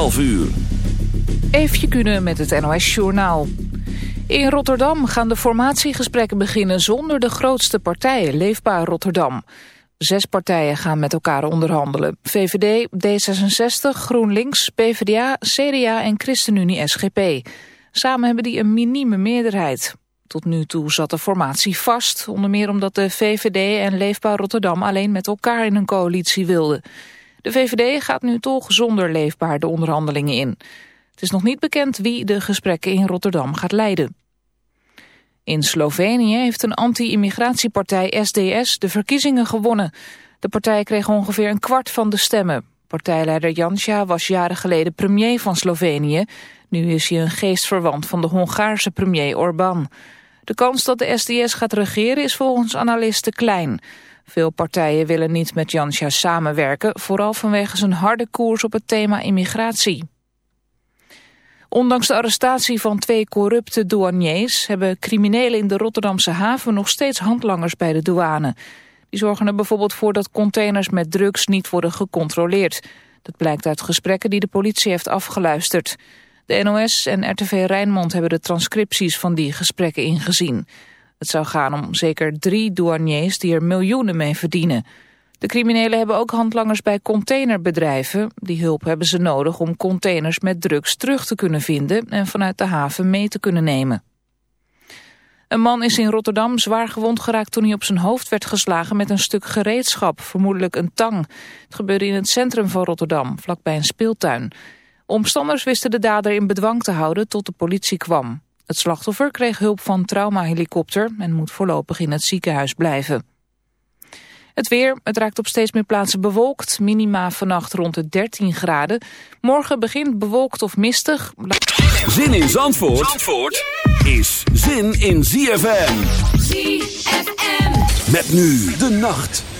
12 uur. Eefje kunnen met het NOS Journaal. In Rotterdam gaan de formatiegesprekken beginnen zonder de grootste partijen, Leefbaar Rotterdam. Zes partijen gaan met elkaar onderhandelen. VVD, D66, GroenLinks, PvdA, CDA en ChristenUnie SGP. Samen hebben die een minieme meerderheid. Tot nu toe zat de formatie vast, onder meer omdat de VVD en Leefbaar Rotterdam alleen met elkaar in een coalitie wilden. De VVD gaat nu toch zonder Leefbaar de onderhandelingen in. Het is nog niet bekend wie de gesprekken in Rotterdam gaat leiden. In Slovenië heeft een anti-immigratiepartij SDS de verkiezingen gewonnen. De partij kreeg ongeveer een kwart van de stemmen. Partijleider Janša was jaren geleden premier van Slovenië. Nu is hij een geestverwant van de Hongaarse premier Orbán. De kans dat de SDS gaat regeren is volgens analisten klein. Veel partijen willen niet met Janša samenwerken... vooral vanwege zijn harde koers op het thema immigratie. Ondanks de arrestatie van twee corrupte douaniers... hebben criminelen in de Rotterdamse haven nog steeds handlangers bij de douane. Die zorgen er bijvoorbeeld voor dat containers met drugs niet worden gecontroleerd. Dat blijkt uit gesprekken die de politie heeft afgeluisterd. De NOS en RTV Rijnmond hebben de transcripties van die gesprekken ingezien. Het zou gaan om zeker drie douaniers die er miljoenen mee verdienen... De criminelen hebben ook handlangers bij containerbedrijven. Die hulp hebben ze nodig om containers met drugs terug te kunnen vinden en vanuit de haven mee te kunnen nemen. Een man is in Rotterdam zwaar gewond geraakt toen hij op zijn hoofd werd geslagen met een stuk gereedschap, vermoedelijk een tang. Het gebeurde in het centrum van Rotterdam, vlakbij een speeltuin. Omstanders wisten de dader in bedwang te houden tot de politie kwam. Het slachtoffer kreeg hulp van traumahelikopter en moet voorlopig in het ziekenhuis blijven. Het weer, het raakt op steeds meer plaatsen bewolkt. Minima vannacht rond de 13 graden. Morgen begint bewolkt of mistig. Zin in Zandvoort, Zandvoort is zin in ZFM. ZFM. Met nu de nacht.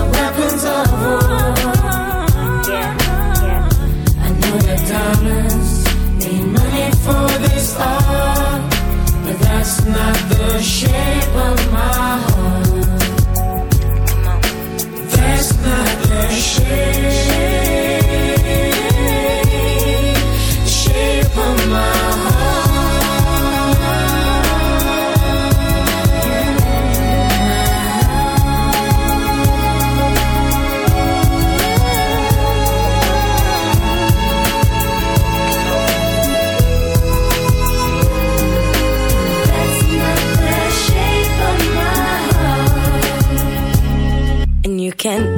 Weapons of war. I know that diamonds need money for this art, but that's not the shape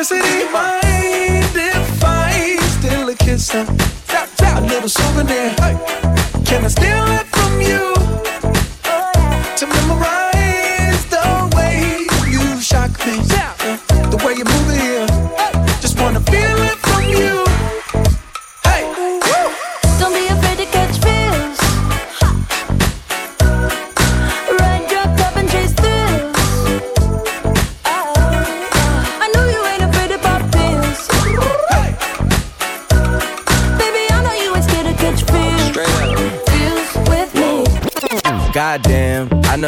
Electricity. Mind if I steal a kiss? Uh, tap, tap. A little souvenir. Hey. Can I steal it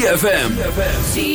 ZFM.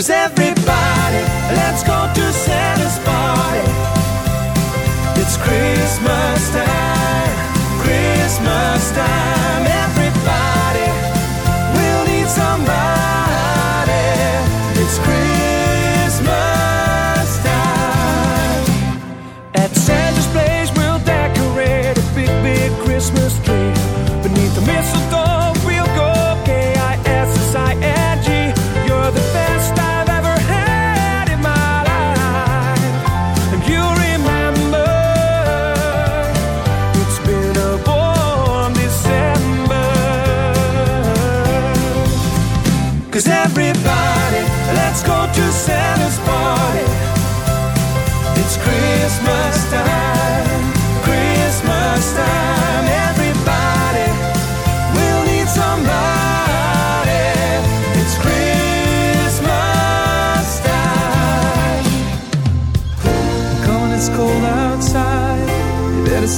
Cause everybody, let's go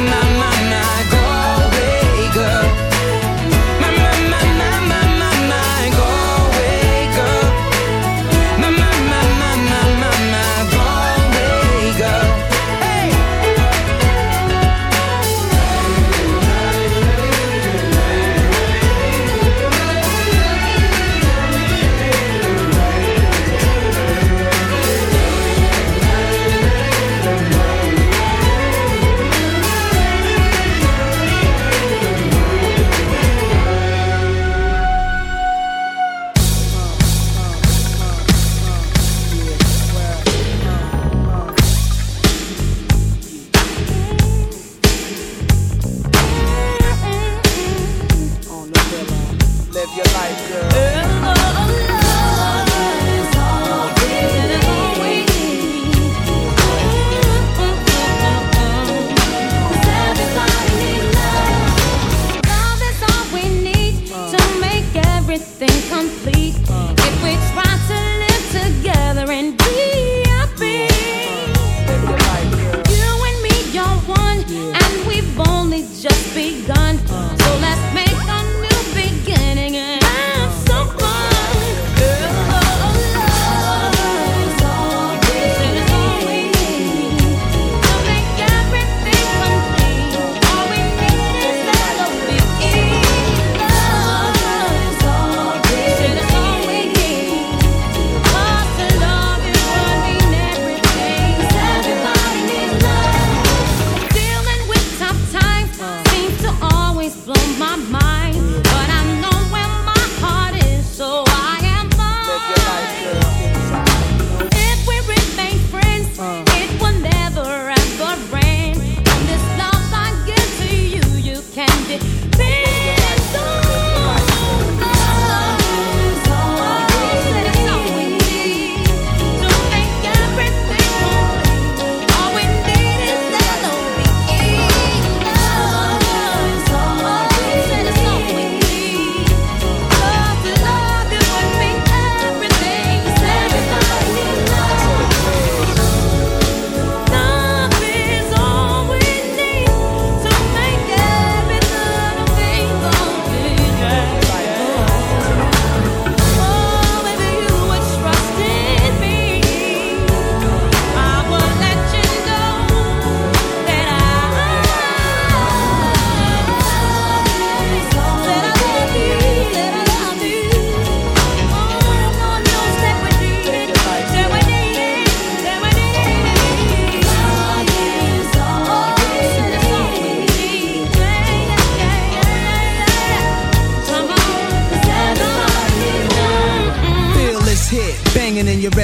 My, my,